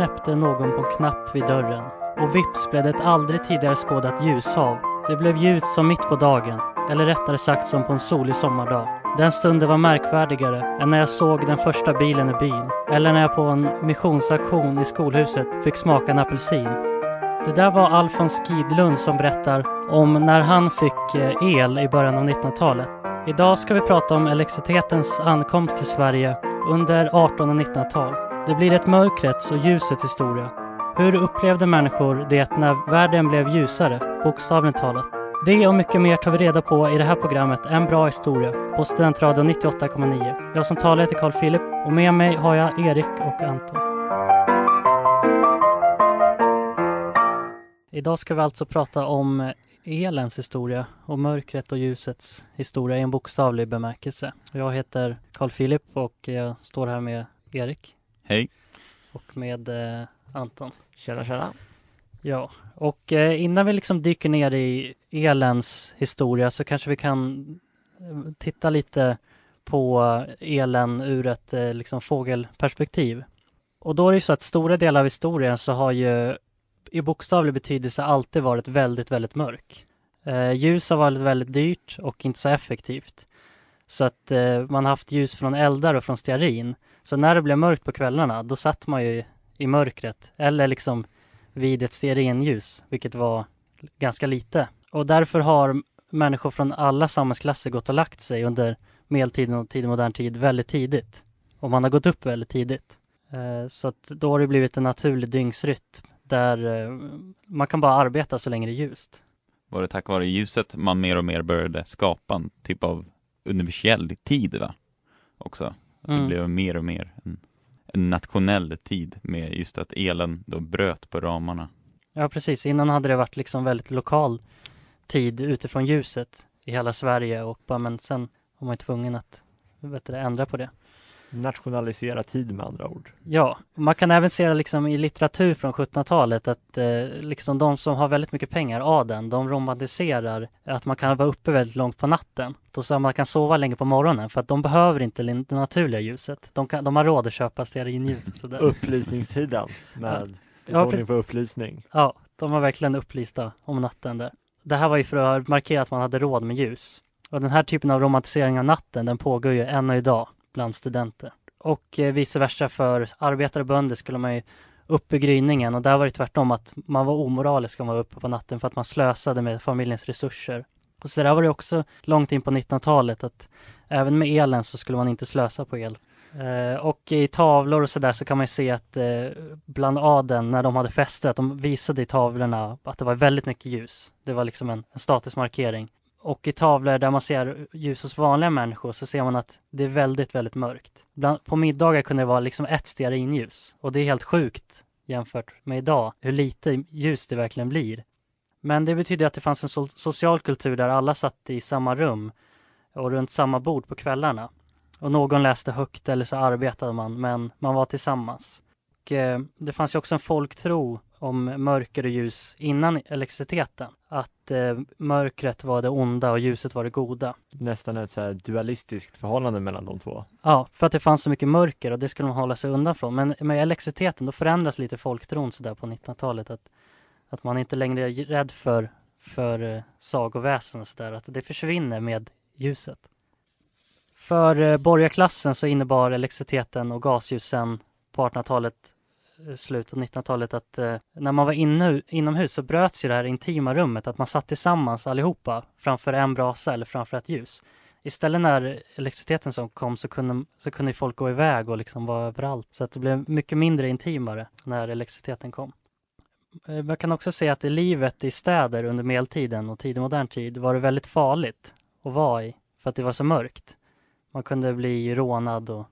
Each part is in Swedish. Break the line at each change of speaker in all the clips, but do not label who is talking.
knäppte någon på en knapp vid dörren och vips blev det ett aldrig tidigare skådat ljushav. Det blev ljus som mitt på dagen, eller rättare sagt som på en solig sommardag. Den stunden var märkvärdigare än när jag såg den första bilen i byn eller när jag på en missionsaktion i skolhuset fick smaka en apelsin. Det där var Alfons Gidlund som berättar om när han fick eh, el i början av 1900-talet. Idag ska vi prata om elektricitetens ankomst till Sverige under 1800 och 1900-tal. Det blir ett mörkrets och ljusets historia. Hur upplevde människor det när världen blev ljusare, bokstavligt talat? Det och mycket mer tar vi reda på i det här programmet En bra historia på Studentradion 98,9. Jag som talar heter Carl Philip och med mig har jag Erik och Anton. Idag ska vi alltså prata om elens historia och mörkret och ljusets historia i en bokstavlig bemärkelse. Jag heter Carl Philip och jag står här med Erik.
Hej.
Och med eh, Anton.
Tjena tjena.
Ja, och eh, innan vi liksom dyker ner i elens historia så kanske vi kan eh, titta lite på elen ur ett eh, liksom fågelperspektiv. Och då är det ju så att stora delar av historien så har ju i bokstavlig betydelse alltid varit väldigt, väldigt mörk. Eh, ljus har varit väldigt dyrt och inte så effektivt. Så att eh, man har haft ljus från eldar och från stearin. Så när det blev mörkt på kvällarna, då satt man ju i mörkret eller liksom vid ett stearinljus, vilket var ganska lite. Och därför har människor från alla samhällsklasser gått och lagt sig under medeltiden och tidig modern tid väldigt tidigt. Och man har gått upp väldigt tidigt. Eh, så att då har det blivit en naturlig dygnsrytm där eh, man kan bara arbeta så länge det är ljust.
Var det tack vare ljuset man mer och mer började skapa en typ av universell tid va? Också. Att det
Mm.
blev mer och mer en, en nationell tid med just att elen då bröt på ramarna.
Ja precis, innan hade det varit liksom väldigt lokal tid utifrån ljuset i hela Sverige och bara, men sen var man ju tvungen att vet du, ändra på det.
Nationalisera tid med andra ord.
Ja, man kan även se liksom i litteratur från 1700-talet att eh, liksom de som har väldigt mycket pengar, adeln, de romantiserar att man kan vara uppe väldigt långt på natten. Då så man kan sova länge på morgonen för att de behöver inte det naturliga ljuset. De, kan, de har råd att köpa stearinljus och sådär.
Upplysningstiden med
Ja,
betoning på upplysning.
Ja, de var verkligen upplysta om natten där. Det här var ju för att markera att man hade råd med ljus. Och den här typen av romantisering av natten, den pågår ju ännu idag bland studenter. Och eh, vice versa för arbetare och bönder skulle man ju upp i gryningen och där var det tvärtom att man var omoralisk om man var uppe på natten för att man slösade med familjens resurser. Och så där var det också långt in på 1900-talet att även med elen så skulle man inte slösa på el. Eh, och i tavlor och sådär så kan man ju se att eh, bland adeln när de hade fester att de visade i tavlorna att det var väldigt mycket ljus. Det var liksom en, en statusmarkering. Och i tavlor där man ser ljus hos vanliga människor så ser man att det är väldigt, väldigt mörkt. Bland, på middagar kunde det vara liksom ett stearinljus och det är helt sjukt jämfört med idag hur lite ljus det verkligen blir. Men det betyder att det fanns en so- social kultur där alla satt i samma rum och runt samma bord på kvällarna. Och någon läste högt eller så arbetade man, men man var tillsammans. Och, eh, det fanns ju också en folktro om mörker och ljus innan elektriciteten. Att eh, mörkret var det onda och ljuset var det goda.
Nästan ett så dualistiskt förhållande mellan de två.
Ja, för att det fanns så mycket mörker och det skulle man hålla sig undan från. Men med elektriciteten då förändras lite folktron sådär på 1900-talet. Att, att man inte längre är rädd för, för eh, sagoväsen och sådär. Att det försvinner med ljuset. För eh, borgarklassen så innebar elektriciteten och gasljusen på 1800-talet, eh, slutet av 1900-talet att eh, när man var inne, inomhus så bröts ju det här intima rummet, att man satt tillsammans allihopa framför en brasa eller framför ett ljus. Istället när elektriciteten som kom så kunde, så kunde folk gå iväg och liksom vara överallt. Så att det blev mycket mindre intimare när elektriciteten kom. Eh, man kan också se att i livet i städer under medeltiden och tidig modern tid var det väldigt farligt att vara i för att det var så mörkt. Man kunde bli rånad och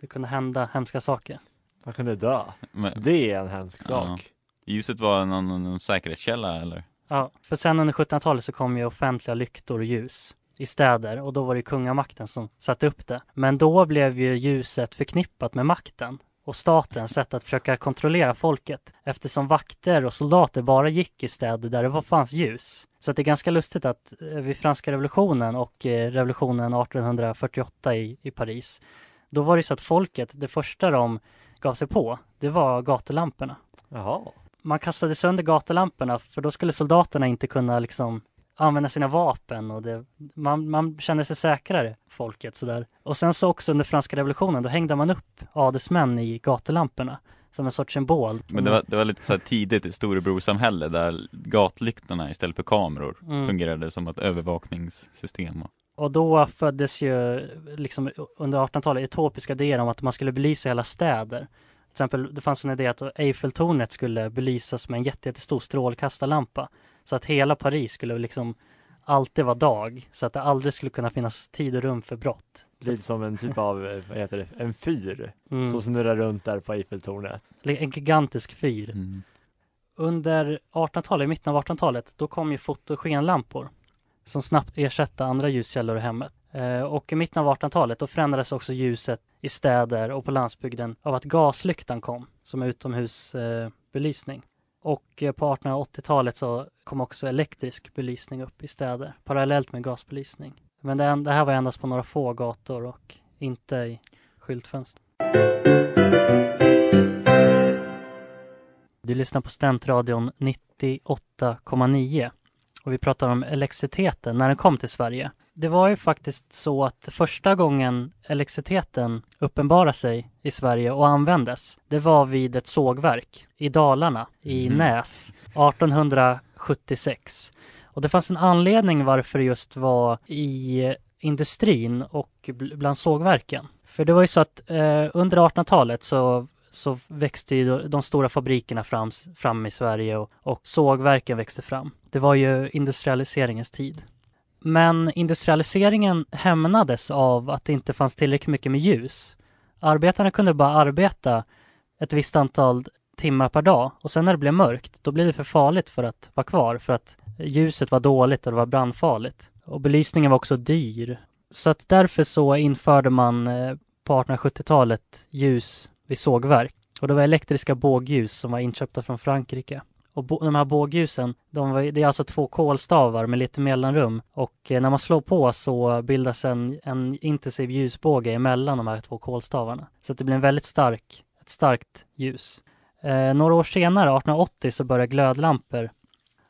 det kunde hända hemska saker.
Man kunde dö.
Men,
Det är en hemsk
Ja.
sak.
ljuset var någon, någon, säkerhetskälla eller?
Ja, för sen under 1700-talet så kom ju offentliga lyktor och ljus i städer och då var det kungamakten som satte upp det. Men då blev ju ljuset förknippat med makten och statens sätt att försöka kontrollera folket eftersom vakter och soldater bara gick i städer där det var- fanns ljus. Så att det är ganska lustigt att eh, vid franska revolutionen och eh, revolutionen 1848 i, i Paris då var det så att folket, det första de gav sig på, det var gatulamporna.
Jaha.
Man kastade sönder gatulamporna för då skulle soldaterna inte kunna liksom använda sina vapen och det, man, man kände sig säkrare, folket sådär. Och sen så också under franska revolutionen, då hängde man upp adelsmän i gatulamporna som en sorts symbol.
Men det var, det var lite så här tidigt i storebrorssamhälle där gatlyktorna istället för kameror
Mm.
fungerade som ett övervakningssystem. Och-
då föddes ju liksom under 1800-talet utopiska idéer om att man skulle belysa hela städer. Till exempel, det fanns en idé att Eiffeltornet skulle belysas med en jätte- jättestor strålkastarlampa. Så att hela Paris skulle liksom alltid vara dag. Så att det aldrig skulle kunna finnas tid och rum för brott.
Lite som en typ av, eh, vad heter det, en fyr
Mm.
som snurrar runt där på Eiffeltornet.
En gigantisk fyr.
Mm.
Under 1800-talet, i mitten av 1800-talet, då kom ju fotogenlampor som snabbt ersatte andra ljuskällor i hemmet. Eh, och i mitten av 1800-talet då förändrades också ljuset i städer och på landsbygden av att gaslyktan kom som utomhusbelysning. Och eh, på 1880-talet så kom också elektrisk belysning upp i städer parallellt med gasbelysning. Men det, det här var endast på några få gator och inte i skyltfönster. Du lyssnar på Studentradion 98,9 och vi pratar om elektriciteten när den kom till Sverige. Det var ju faktiskt så att första gången elektriciteten uppenbarade sig i Sverige och användes, det var vid ett sågverk i Dalarna, i
Mhm.
Näs, 1876. Och det fanns en anledning varför det just var i industrin och bl- bland sågverken. För det var ju så att eh, under 1800-talet så så växte ju de stora fabrikerna fram, fram i Sverige och, och sågverken växte fram. Det var ju industrialiseringens tid. Men industrialiseringen hämnades av att det inte fanns tillräckligt mycket med ljus. Arbetarna kunde bara arbeta ett visst antal timmar per dag och sen när det blev mörkt, då blev det för farligt för att vara kvar för att ljuset var dåligt och det var brandfarligt. Och belysningen var också dyr. Så att därför så införde man eh, på 1870-talet ljus vid sågverk. Och det var elektriska bågljus som var inköpta från Frankrike. Och de här bågljusen, de var, det är alltså två kolstavar med lite mellanrum. Och eh, när man slår på så bildas en, en intensiv ljusbåge emellan de här två kolstavarna. Så att det blir en väldigt stark, ett starkt ljus. Eh, några år senare, 1880, så började glödlampor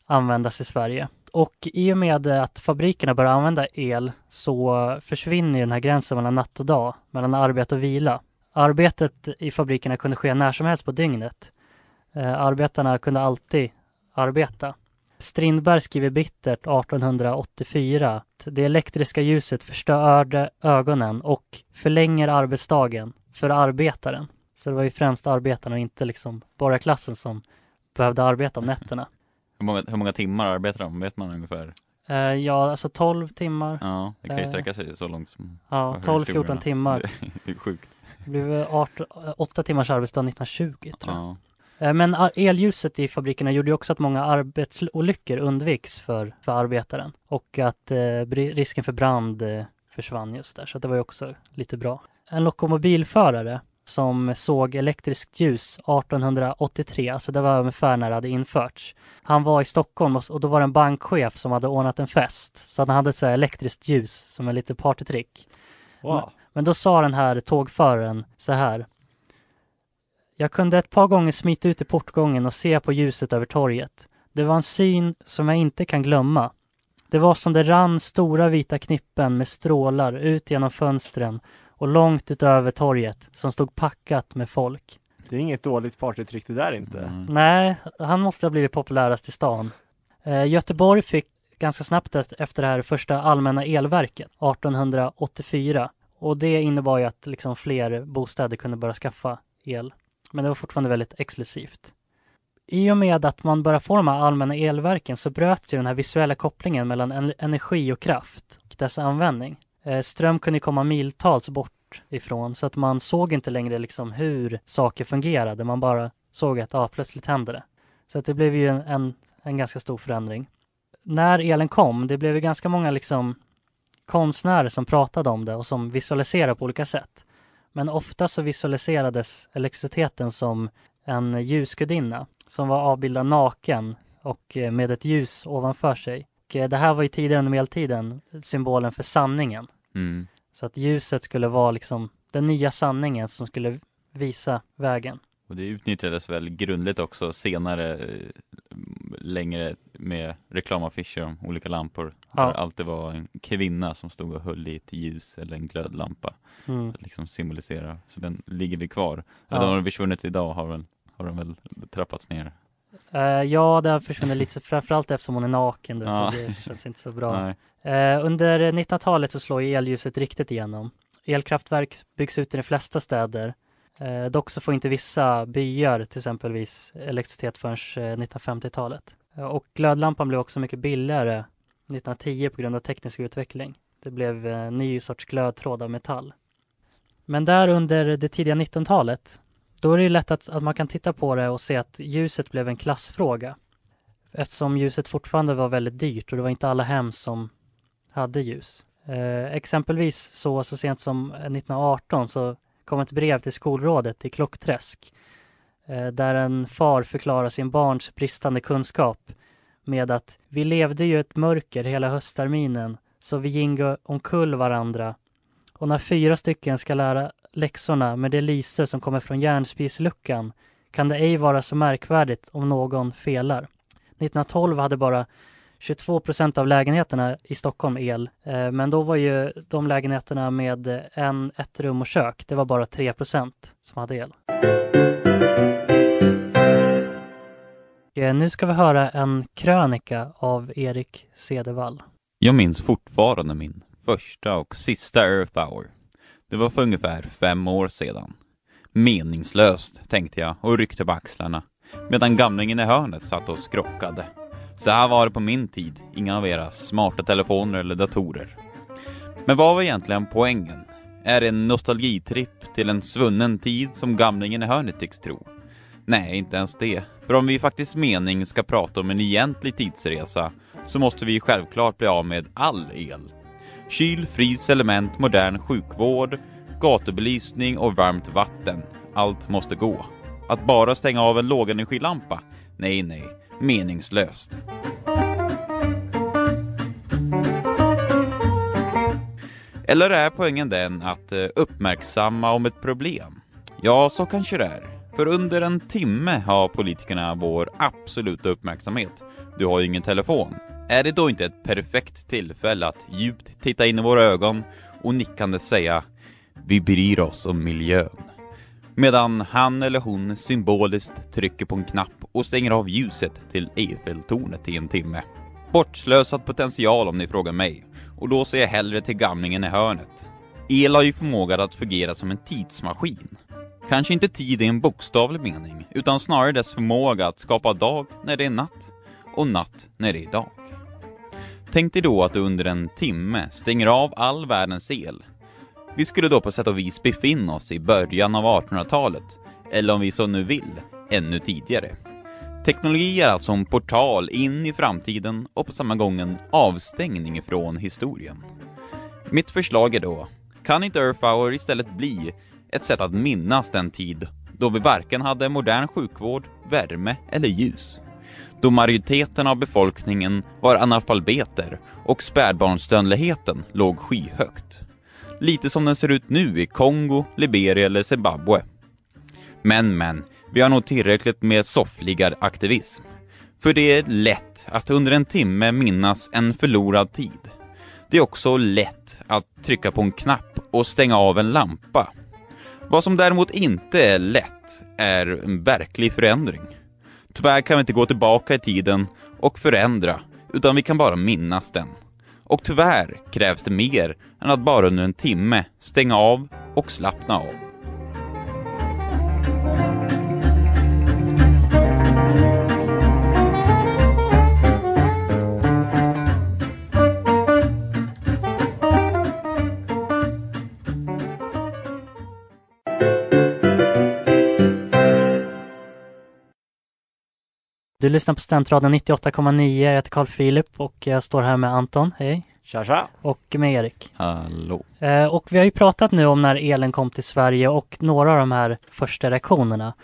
användas i Sverige. Och i och med att fabrikerna börjar använda el så försvinner ju den här gränsen mellan natt och dag, mellan arbete och vila. Arbetet i fabrikerna kunde ske när som helst på dygnet. Eh, arbetarna kunde alltid arbeta. Strindberg skriver bittert 1884 att det elektriska ljuset förstörde ögonen och förlänger arbetsdagen för arbetaren. Så det var ju främst arbetarna och inte liksom borgarklassen som behövde arbeta om nätterna.
Hur, många, hur många timmar arbetar de? Vet man ungefär?
Eh, ja, alltså 12 timmar.
Ja, det kan ju
Eh.
sträcka sig så långt som
Ja,
jag hör
12-14
historierna.
timmar.
Det är sjukt.
Det blev 8 timmars arbetsdag 1920 tror jag.
Ja.
Eh, Men a- elljuset i fabrikerna gjorde ju också att många arbetsolyckor undviks för, för arbetaren och att eh, risken för brand eh, försvann just där, så det var ju också lite bra. En lokomobilförare som såg elektriskt ljus 1883, alltså det var ungefär när det hade införts. Han var i Stockholm och, och då var det en bankchef som hade ordnat en fest, så han hade så här elektriskt ljus som en lite partytrick.
Wow.
Men då sa den här tågföraren så här. Jag kunde ett par gånger smita ut i portgången och se på ljuset över torget. Det var en syn som jag inte kan glömma. Det var som det rann stora vita knippen med strålar ut genom fönstren och långt utöver torget som stod packat med folk.
Det är inget dåligt partytrick det där inte.
Mm.
Nej, han måste ha blivit populärast i stan. Eh, Göteborg fick ganska snabbt efter det här första allmänna elverket 1884 och det innebar ju att liksom fler bostäder kunde börja skaffa el. Men det var fortfarande väldigt exklusivt. I och med att man började få de här allmänna elverken så bröts ju den här visuella kopplingen mellan energi och kraft och dess användning. Eh, ström kunde komma miltals bort ifrån så att man såg inte längre liksom hur saker fungerade. Man bara såg att ja, plötsligt hände det. Så att det blev ju en, en, en ganska stor förändring. När elen kom, det blev ju ganska många liksom konstnärer som pratade om det och som visualiserade på olika sätt. Men ofta så visualiserades elektriciteten som en ljusgudinna som var avbildad naken och eh, med ett ljus ovanför sig. Och eh, det här var ju tidigare under medeltiden symbolen för sanningen.
Mm.
Så att ljuset skulle vara liksom den nya sanningen som skulle visa vägen.
Och det utnyttjades väl grundligt också senare eh, längre med reklamaffischer om olika lampor.
Ja.
Där det alltid var en kvinna som stod och höll i ett ljus eller en glödlampa.
Mm.
Att liksom symbolisera. Så den ligger vi kvar.
Ja.
Den har försvunnit idag har, väl, har den väl trappats ner.
Eh, ja, det har försvunnit lite, framförallt eftersom hon är naken. då,
Ja.
Det känns inte så bra. Eh, under 1900-talet så slår ju elljuset riktigt igenom. Elkraftverk byggs ut i de flesta städer. Eh, dock så får inte vissa byar till exempelvis elektricitet förrän eh, 1950-talet. Eh, och glödlampan blev också mycket billigare 1910 på grund av teknisk utveckling. Det blev en ny sorts glödtråd av metall. Men där under det tidiga 1900-talet, då är det ju lätt att, att man kan titta på det och se att ljuset blev en klassfråga. Eftersom ljuset fortfarande var väldigt dyrt och det var inte alla hem som hade ljus. Eh, exempelvis så, så sent som 1918 så kom ett brev till skolrådet i Klockträsk Eh, där en far förklarar sin barns bristande kunskap med att vi levde ju i ett mörker hela höstterminen så vi gingo omkull varandra och när fyra stycken ska lära läxorna med det lyse som kommer från järnspisluckan kan det ej vara så märkvärdigt om någon felar. 1912 hade bara 22 procent av lägenheterna i Stockholm el, eh, men då var ju de lägenheterna med en, ett rum och kök, det var bara 3 procent som hade el. Eh, nu ska vi höra en krönika av Erik Cedervall.
Jag minns fortfarande min första och sista Earth Hour. Det var för ungefär fem år sedan. Meningslöst, tänkte jag och ryckte på axlarna medan gamlingen i hörnet satt och skrockade. Så här var det på min tid, inga av era smarta telefoner eller datorer. Men vad var egentligen poängen? Är det en nostalgitripp till en svunnen tid som gamlingen i hörnet tycks tro? Nej, inte ens det. För om vi i faktiskt mening ska prata om en egentlig tidsresa så måste vi självklart bli av med all el. Kyl, frys, element, modern sjukvård, gatubelysning och varmt vatten. Allt måste gå. Att bara stänga av en lågenergilampa? Nej, nej. Meningslöst. Eller är poängen den att eh, uppmärksamma om ett problem? Ja, så kanske det är. För under en timme har politikerna vår absoluta uppmärksamhet. Du har ju ingen telefon. Är det då inte ett perfekt tillfälle att djupt titta in i våra ögon och nickande säga Vi bryr oss om miljön. Medan han eller hon symboliskt trycker på en knapp och stänger av ljuset till Eiffeltornet i en timme. Bortslösad potential om ni frågar mig. Och då ser jag hellre till gamlingen i hörnet. El har ju förmågan att fungera som en tidsmaskin. Kanske inte tid i en bokstavlig mening, utan snarare dess förmåga att skapa dag när det är natt och natt när det är dag. Tänk dig då att du under en timme stänger av all världens el. Vi skulle då på sätt och vis befinna oss i början av 1800-talet, eller om vi så nu vill, ännu tidigare. Teknologi är alltså en portal in i framtiden och på samma gång en avstängning från historien. Mitt förslag är då, kan inte Earth Hour istället bli ett sätt att minnas den tid då vi varken hade modern sjukvård, värme eller ljus? Då majoriteten av befolkningen var analfabeter och spädbarnsdödligheten låg skyhögt. Lite som den ser ut nu i Kongo, Liberia eller Zimbabwe. Men, men, vi har nog tillräckligt med soffliggaraktivism. För det är lätt att under en timme minnas en förlorad tid. Det är också lätt att trycka på en knapp och stänga av en lampa. Vad som däremot inte är lätt är en verklig förändring. Tyvärr kan vi inte gå tillbaka i tiden och förändra, utan vi kan bara minnas den. Och tyvärr krävs det mer än att bara under en timme stänga av och slappna av.
Du lyssnar på Studentradion 98,9. Jag heter Carl Philip och jag står här med Anton, hej,
Tja tja!
och med Erik.
Hallå.
Eh, och vi har ju pratat nu om när elen kom till Sverige och några av de här första reaktionerna.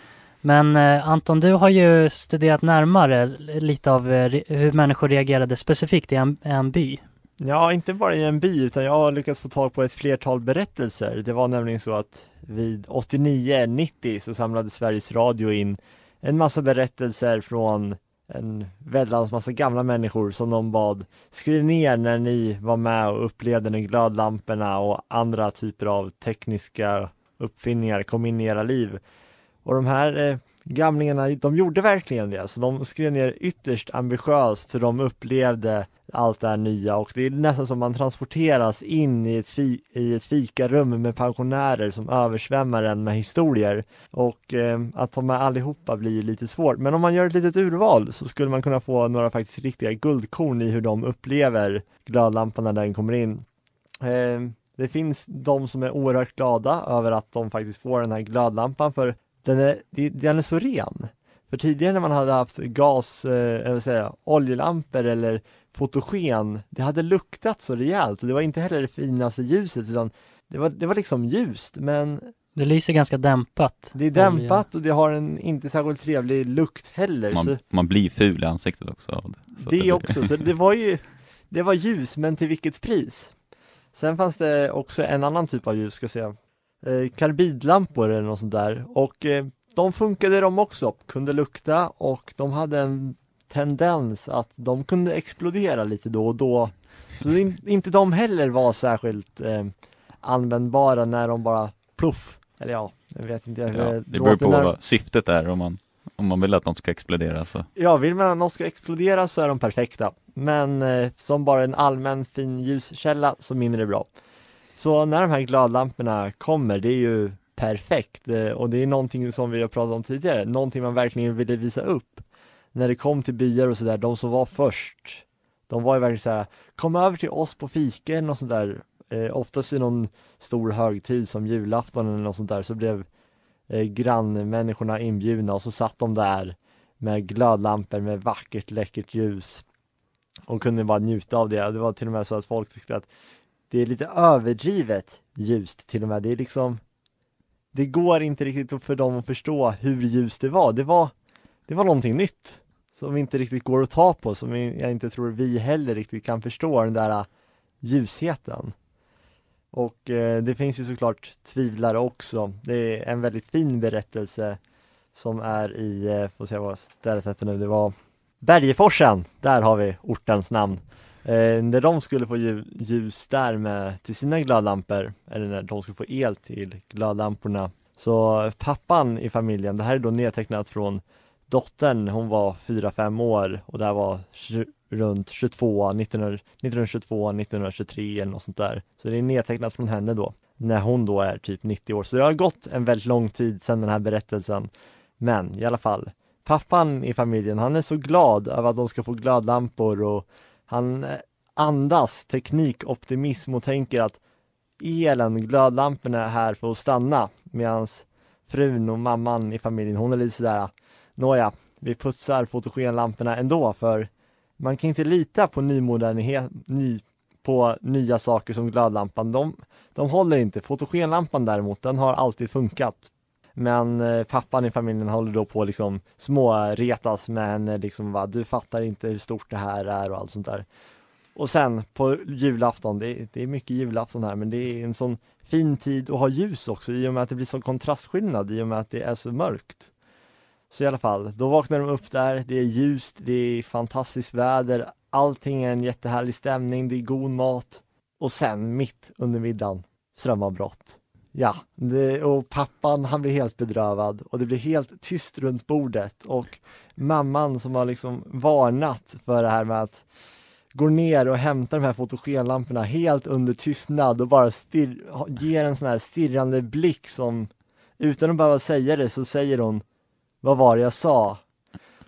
Men eh, Anton, du har ju studerat närmare lite av eh, hur människor reagerade specifikt i en, en by.
Ja, inte bara i en by utan jag har lyckats få tag på ett flertal berättelser. Det var nämligen så att vid 89-90 så samlade Sveriges Radio in en massa berättelser från en väldans massa gamla människor som de bad skriv ner när ni var med och upplevde när glödlamporna och andra typer av tekniska uppfinningar kom in i era liv. Och de här eh, gamlingarna, de gjorde verkligen det. Så de skrev ner ytterst ambitiöst hur de upplevde allt det här nya och det är nästan som man transporteras in i ett, fi i ett fikarum med pensionärer som översvämmar en med historier. Och eh, att ta med allihopa blir lite svårt. Men om man gör ett litet urval så skulle man kunna få några faktiskt riktiga guldkorn i hur de upplever glödlampan när den kommer in. Eh, det finns de som är oerhört glada över att de faktiskt får den här glödlampan för den är, den är så ren. För tidigare när man hade haft gas, eh, jag vill säga, oljelampor eller fotogen, det hade luktat så rejält och det var inte heller det finaste ljuset utan det var, det var liksom ljust men
Det lyser ganska dämpat.
det är dämpat och det har en inte särskilt trevlig lukt heller.
Man,
så
man blir ful i ansiktet också av det.
Det
blir-
också, så det var ju Det var ljus men till vilket pris? Sen fanns det också en annan typ av ljus ska jag säga eh, Karbidlampor eller något sånt där och eh, de funkade de också, kunde lukta och de hade en tendens att de kunde explodera lite då och då Så in, inte de heller var särskilt eh, användbara när de bara pluff Eller ja, jag vet inte hur
Ja,
det
det beror på
när-
vad syftet är om man, om man vill att de ska explodera så.
Ja, vill man att de ska explodera så är de perfekta. Men eh, som bara en allmän fin ljuskälla så mindre bra. Så när de här glödlamporna kommer, det är ju perfekt. Eh, och det är någonting som vi har pratat om tidigare, någonting man verkligen ville visa upp. När det kom till byar och sådär, de som var först, de var ju verkligen såhär, kom över till oss på fika eller något sånt där. Eh, oftast i någon stor högtid som julafton eller något sånt där så blev eh, grannmänniskorna inbjudna och så satt de där med glödlampor med vackert läckert ljus och kunde bara njuta av det. Det var till och med så att folk tyckte att det är lite överdrivet ljust till och med. Det är liksom det går inte riktigt för dem att förstå hur ljust det var. Det var, det var någonting nytt som inte riktigt går att ta på, som jag inte tror vi heller riktigt kan förstå den där äh, ljusheten. Och eh, det finns ju såklart tvivlare också. Det är en väldigt fin berättelse som är i, eh, får se vad stället heter nu, det var Bergeforsen, där har vi ortens namn. Eh, när de skulle få ljus där med till sina glödlampor, eller när de skulle få el till glödlamporna, så pappan i familjen, det här är då nedtecknat från dottern, hon var 4-5 år och det här var runt 22, 1900, 1922, 1923 eller något sånt där. Så det är nedtecknat från henne då, när hon då är typ 90 år. Så det har gått en väldigt lång tid sedan den här berättelsen. Men i alla fall, pappan i familjen, han är så glad över att de ska få glödlampor och han eh, andas teknikoptimism och tänker att elen, glödlamporna är här för att stanna medan frun och mamman i familjen, hon är lite sådär Nåja, vi putsar fotogenlamporna ändå för man kan inte lita på nymodernhet, ny, på nya saker som glödlampan. De, de håller inte. Fotogenlampan däremot, den har alltid funkat. Men eh, pappan i familjen håller då på liksom småretas med henne liksom va, du fattar inte hur stort det här är och allt sånt där. Och sen på julafton, det är, det är mycket julafton här men det är en sån fin tid att ha ljus också i och med att det blir sån kontrastskillnad i och med att det är så mörkt. Så i alla fall, då vaknar de upp där, det är ljust, det är fantastiskt väder, allting är en jättehärlig stämning, det är god mat och sen mitt under middagen, strömavbrott. Ja, det, och pappan han blir helt bedrövad och det blir helt tyst runt bordet och mamman som har liksom varnat för det här med att går ner och hämtar de här fotogenlamporna helt under tystnad och bara stirr, ger en sån här stirrande blick som utan att behöva säga det så säger hon vad var det jag sa?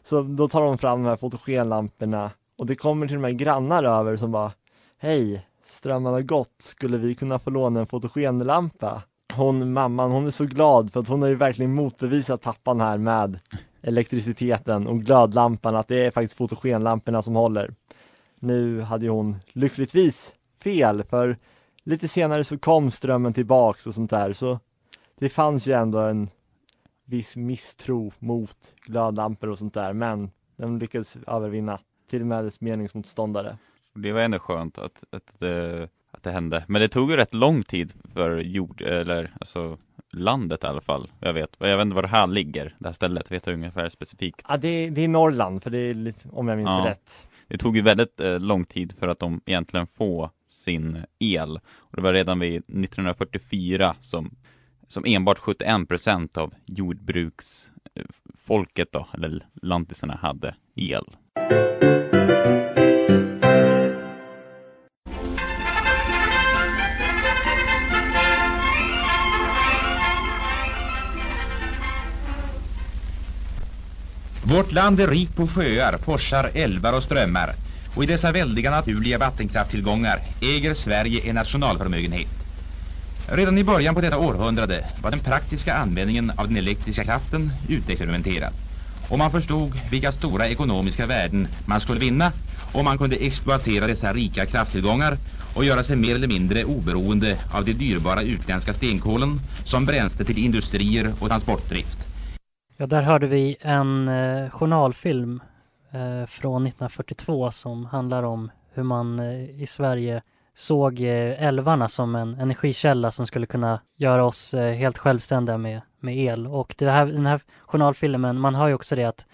Så då tar de fram de här fotogenlamporna och det kommer till och med grannar över som bara Hej, strömmen har gått, skulle vi kunna få låna en fotogenlampa? Hon, mamman, hon är så glad för att hon har ju verkligen motbevisat pappan här med elektriciteten och glödlampan, att det är faktiskt fotogenlamporna som håller. Nu hade ju hon lyckligtvis fel, för lite senare så kom strömmen tillbaks och sånt där, så det fanns ju ändå en viss misstro mot glödlampor och sånt där, men de lyckades övervinna till och med dess meningsmotståndare.
Det var ändå skönt att, att, det, att det hände. Men det tog ju rätt lång tid för jord, eller alltså landet i alla fall. Jag vet, jag vet inte var det här ligger, det här stället, vet du ungefär specifikt?
Ja, det, det är Norrland, för det är lite, om jag minns
Ja.
rätt.
Det tog ju väldigt eh, lång tid för att de egentligen få sin el. Och det var redan vid 1944 som, som enbart 71% av jordbruksfolket då, eller lantisarna hade el.
Vårt land är rikt på sjöar, forsar, älvar och strömmar och i dessa väldiga naturliga vattenkrafttillgångar äger Sverige en nationalförmögenhet. Redan i början på detta århundrade var den praktiska användningen av den elektriska kraften utexperimenterad och man förstod vilka stora ekonomiska värden man skulle vinna om man kunde exploatera dessa rika krafttillgångar och göra sig mer eller mindre oberoende av de dyrbara utländska stenkolen som bränsle till industrier och transportdrift.
Ja, där hörde vi en eh, journalfilm eh, från 1942 som handlar om hur man eh, i Sverige såg eh, älvarna som en energikälla som skulle kunna göra oss eh, helt självständiga med, med el. Och det här, den här journalfilmen, man hör ju också det att,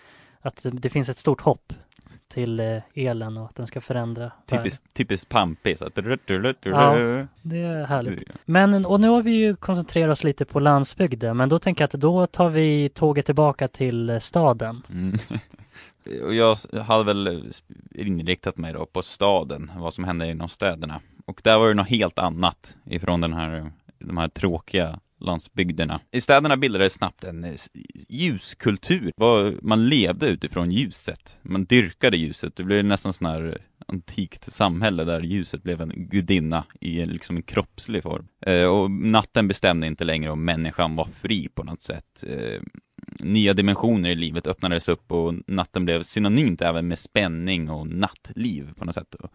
att det finns ett stort hopp till eh, elen och att den ska förändra.
Typiskt, typiskt pampig. Så att...
Ja. Det är härligt. Men, och nu har vi ju koncentrerat oss lite på landsbygden, men då tänker jag att då tar vi tåget tillbaka till staden.
Mm. Och jag hade väl inriktat mig då på staden, vad som hände inom städerna. Och där var det något helt annat ifrån den här, de här tråkiga landsbygderna. I städerna bildades snabbt en eh, ljuskultur. Man levde utifrån ljuset. Man dyrkade ljuset. Det blev nästan sån här antikt samhälle där ljuset blev en gudinna i en, liksom en kroppslig form. Eh, och natten bestämde inte längre om människan var fri på något sätt. Eh, Nya dimensioner i livet öppnades upp och natten blev synonymt även med spänning och nattliv på något sätt. Och,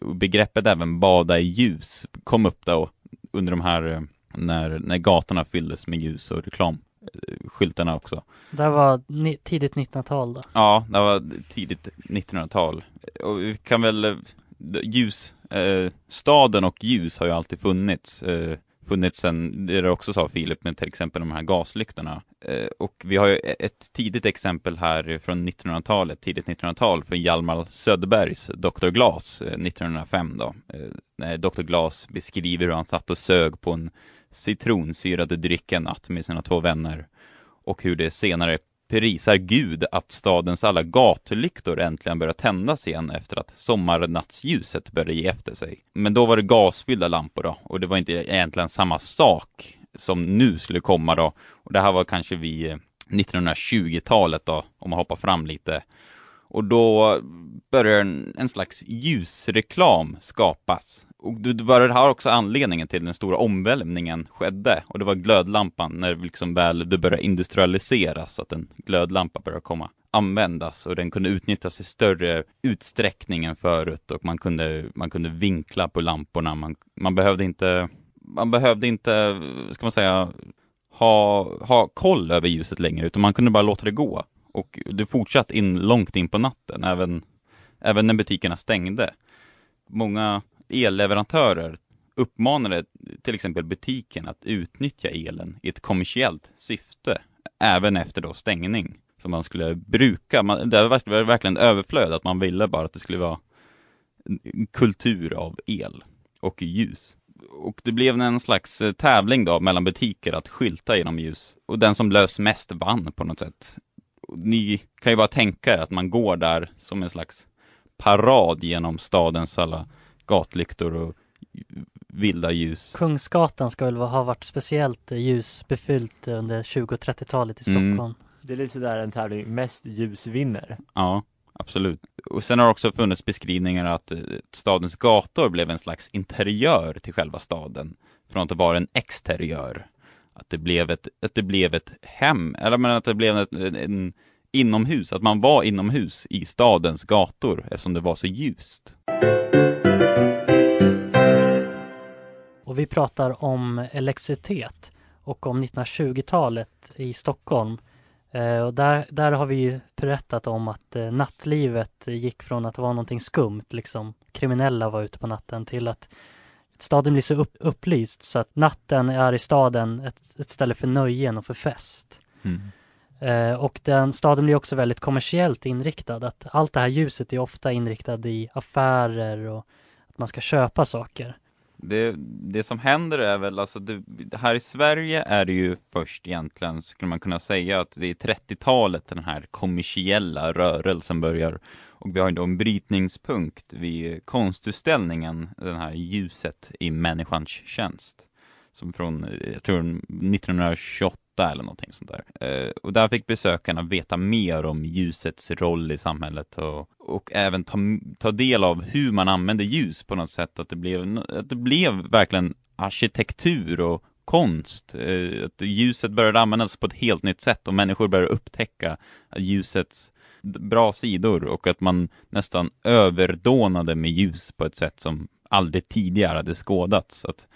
och begreppet även bada i ljus kom upp då under de här, eh, när, när gatorna fylldes med ljus och reklamskyltarna också.
Det var tidigt 1900-tal då.
Ja, det var tidigt 1900-tal. Och vi kan väl, eh, ljus, eh, staden och ljus har ju alltid funnits. Eh, funnits sen, det du också sa Filip, med till exempel de här gaslyktorna. Eh, och vi har ju e-, ett tidigt exempel här från 1900-talet, tidigt 1900-tal, för Hjalmar Söderbergs Dr. Glas eh, 1905 då. Eh, när Dr. Glas beskriver hur han satt och sög på en citronsyrad dryck en natt med sina två vänner och hur det senare prisar Gud att stadens alla gatulyktor äntligen börjar tändas igen efter att sommarnattsljuset började ge efter sig. Men då var det gasfyllda lampor då, och det var inte egentligen samma sak som nu skulle komma då. Och det här var kanske vid eh, 1920-talet då, om man hoppar fram lite. Och då börjar en, en slags ljusreklam skapas. Och det var det här också anledningen till den stora omvälvningen skedde. Och det var glödlampan, när liksom väl det började industrialiseras, så att en glödlampa började komma användas och den kunde utnyttjas i större utsträckning än förut och man kunde, man kunde vinkla på lamporna. Man, man behövde inte, man behövde inte, ska man säga, ha, ha koll över ljuset längre, utan man kunde bara låta det gå. Och det fortsatte in långt in på natten, även, även när butikerna stängde. Många elleverantörer uppmanade till exempel butiken att utnyttja elen i ett kommersiellt syfte, även efter då stängning. Som man skulle bruka, man, det var verkligen överflöd, att man ville bara att det skulle vara en kultur av el och ljus. Och det blev en slags eh, tävling då mellan butiker att skylta genom ljus. Och den som lös mest vann på något sätt. Ni kan ju bara tänka er att man går där som en slags parad genom stadens alla gatlyktor och vilda ljus.
Kungsgatan ska väl ha varit speciellt ljusbefyllt under 20 och 30-talet i
Mm.
Stockholm.
Det är lite sådär en tävling, mest ljus vinner.
Ja, absolut. Och sen har det också funnits beskrivningar att eh, stadens gator blev en slags interiör till själva staden. Från att det var en exteriör. Att det blev ett, att det blev ett hem, eller men att det blev ett, en inomhus, att man var inomhus i stadens gator eftersom det var så ljust.
Och vi pratar om elektricitet och om 1920-talet i Stockholm. Eh, och där, där har vi ju berättat om att eh, nattlivet gick från att vara någonting skumt, liksom kriminella var ute på natten, till att staden blir så upp, upplyst så att natten är i staden ett, ett ställe för nöjen och för fest.
Mm.
Eh, och den staden blir också väldigt kommersiellt inriktad. Att allt det här ljuset är ofta inriktad i affärer och att man ska köpa saker.
Det, det som händer är väl, alltså det, här i Sverige är det ju först egentligen, skulle man kunna säga, att det är 30-talet den här kommersiella rörelsen börjar. Och vi har ju då en brytningspunkt vid konstutställningen, den här ljuset i människans tjänst. Som från, eh, jag tror 1928 eller någonting sånt där. Eh, och där fick besökarna veta mer om ljusets roll i samhället och, och även ta, ta del av hur man använder ljus på något sätt, att det blev, att det blev verkligen arkitektur och konst. Eh, att ljuset började användas på ett helt nytt sätt och människor började upptäcka ljusets bra sidor och att man nästan överdånade med ljus på ett sätt som aldrig tidigare hade skådats. Att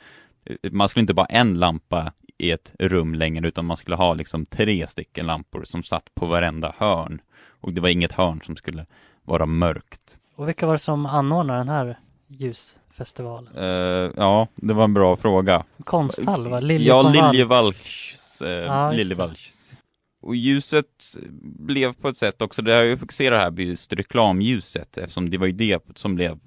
eh, man skulle inte bara en lampa i ett rum längre utan man skulle ha liksom tre stycken lampor som satt på varenda hörn. Och det var inget hörn som skulle vara mörkt.
Och vilka var det som anordnade den här ljusfestivalen?
Uh, ja, det var en bra fråga.
Konsthall va? Lilje
ja, Liljevalchs. Uh,
ja,
Liljevalchs. Och ljuset blev på ett sätt också, det har ju fokuserat här på just reklamljuset eftersom det var ju det som blev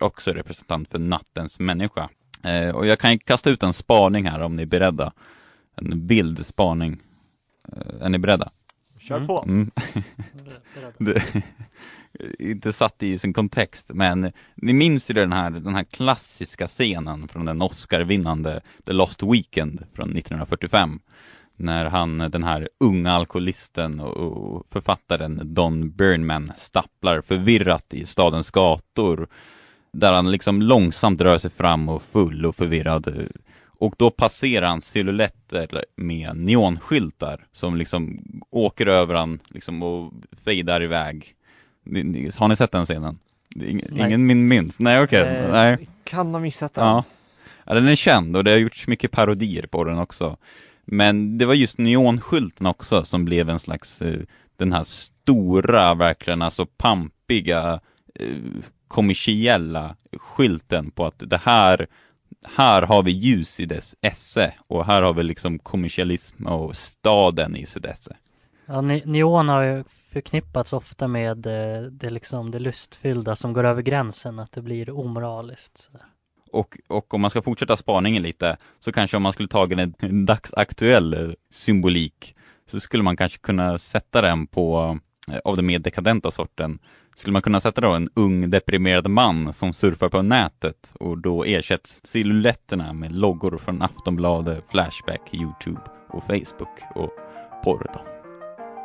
också representant för nattens människa. Eh, och jag kan kasta ut en spaning här om ni är beredda. En bildspaning. Eh, är ni beredda?
Kör på!
Mm. det, inte satt i sin kontext, men ni minns ju den här, den här klassiska scenen från den Oscar-vinnande The Lost Weekend från 1945 när han, den här unga alkoholisten och författaren Don Burnman stapplar förvirrat i stadens gator där han liksom långsamt rör sig fram och full och förvirrad. Och då passerar han siluetter med neonskyltar som liksom åker över han liksom och fejdar iväg. Har ni sett den scenen? Ingen min minns? Nej okej, okay. eh, nej.
Kan ha missat den.
Ja. ja, den är känd och det har gjorts mycket parodier på den också. Men det var just neonskylten också som blev en slags, eh, den här stora, verkligen alltså pampiga eh, kommersiella skylten på att det här här har vi ljus i dess esse och här har vi liksom kommersialism och staden i sitt esse.
Ja, neon har ju förknippats ofta med eh, det, liksom det lustfyllda som går över gränsen, att det blir omoraliskt.
Och, och om man ska fortsätta spaningen lite, så kanske om man skulle tagit en, en dagsaktuell eh, symbolik, så skulle man kanske kunna sätta den på, eh, av den mer dekadenta sorten, skulle man kunna sätta då en ung deprimerad man som surfar på nätet och då ersätts siluetterna med loggor från Aftonbladet, Flashback, Youtube och Facebook och porr då.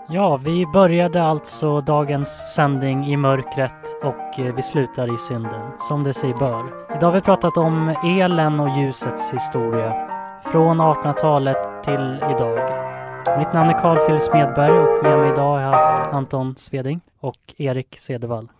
Ja, vi började alltså dagens sändning i mörkret och eh, vi slutar i synden, som det sig bör. Idag har vi pratat om elen och ljusets historia, från 1800-talet till idag. Mitt namn är Carl Philip Smedberg och med mig idag har jag haft Anton Sveding och Erik Cedervall.